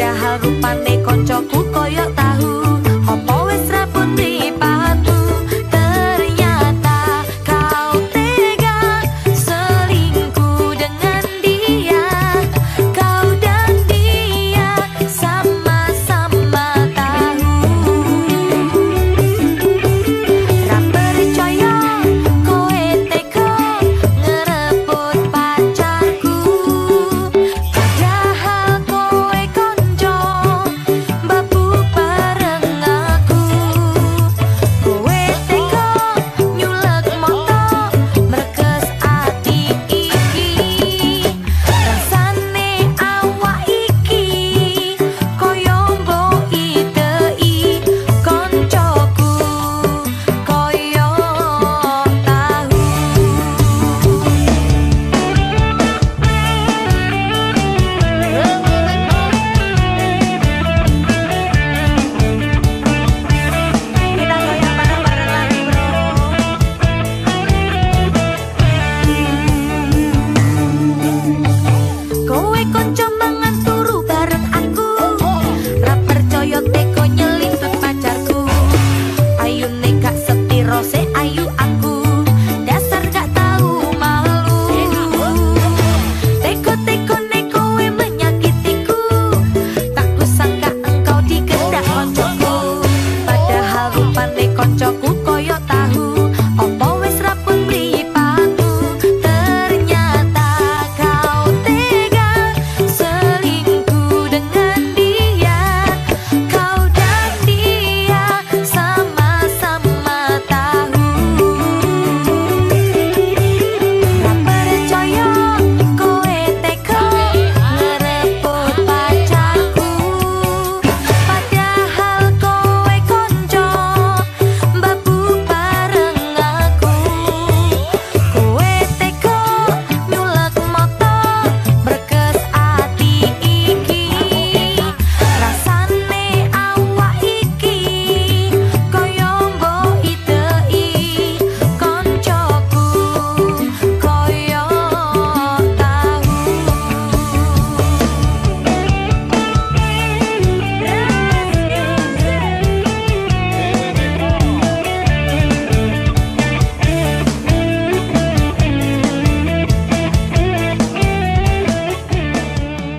Tak kusangka